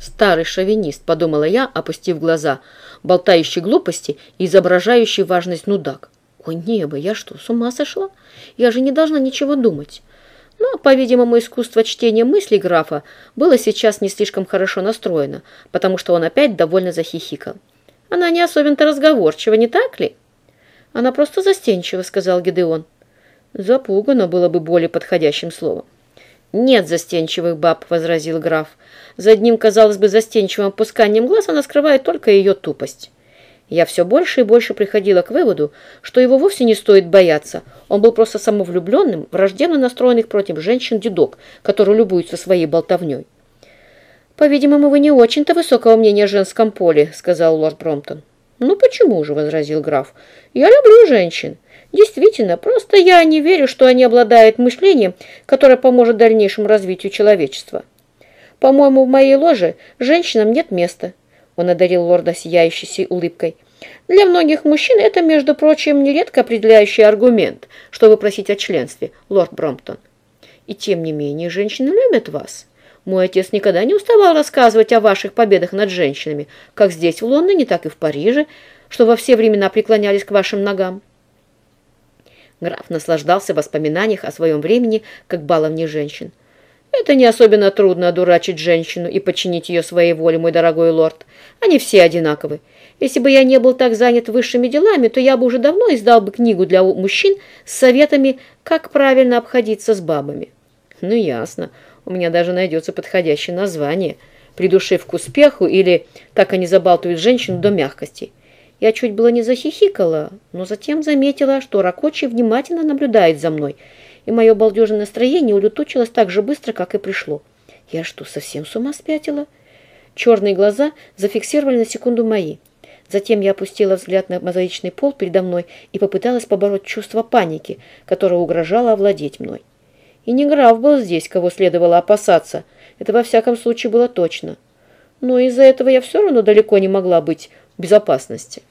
Старый шовинист, подумала я, опустив глаза, болтающий глупости и изображающий важность нудак. Ой, небо, я что, с ума сошла? Я же не должна ничего думать. Но, по-видимому, искусство чтения мыслей графа было сейчас не слишком хорошо настроено, потому что он опять довольно захихикал. Она не особенно-то разговорчива, не так ли? Она просто застенчива, сказал Гедеон. Запугана было бы более подходящим словом. «Нет застенчивых баб», — возразил граф. «За одним, казалось бы, застенчивым опусканием глаз она скрывает только ее тупость». Я все больше и больше приходила к выводу, что его вовсе не стоит бояться. Он был просто самовлюбленным, враждебно настроенных против женщин дедок, которые любуются своей болтовней. «По-видимому, вы не очень-то высокого мнения о женском поле», — сказал лорд Бромптон. «Ну почему же?» — возразил граф. «Я люблю женщин. Действительно, просто я не верю, что они обладают мышлением, которое поможет дальнейшему развитию человечества. По-моему, в моей ложе женщинам нет места. Он одарил лорда сияющей улыбкой. Для многих мужчин это, между прочим, нередко определяющий аргумент, чтобы просить о членстве, лорд Бромптон. И тем не менее, женщины любят вас. Мой отец никогда не уставал рассказывать о ваших победах над женщинами, как здесь, в Лондоне, так и в Париже, что во все времена преклонялись к вашим ногам. Граф наслаждался воспоминаниях о своем времени как баловне женщин. «Это не особенно трудно одурачить женщину и подчинить ее своей воле, мой дорогой лорд. Они все одинаковы. Если бы я не был так занят высшими делами, то я бы уже давно издал бы книгу для мужчин с советами, как правильно обходиться с бабами». «Ну, ясно. У меня даже найдется подходящее название. Придушив к успеху» или «Так они забалтывают женщину до мягкости». Я чуть было не захихикала, но затем заметила, что Ракочи внимательно наблюдает за мной, и мое балдежное настроение улетучилось так же быстро, как и пришло. Я что, совсем с ума спятила? Черные глаза зафиксировали на секунду мои. Затем я опустила взгляд на мозаичный пол передо мной и попыталась побороть чувство паники, которое угрожало овладеть мной. И не граф был здесь, кого следовало опасаться. Это во всяком случае было точно. Но из-за этого я все равно далеко не могла быть в безопасности.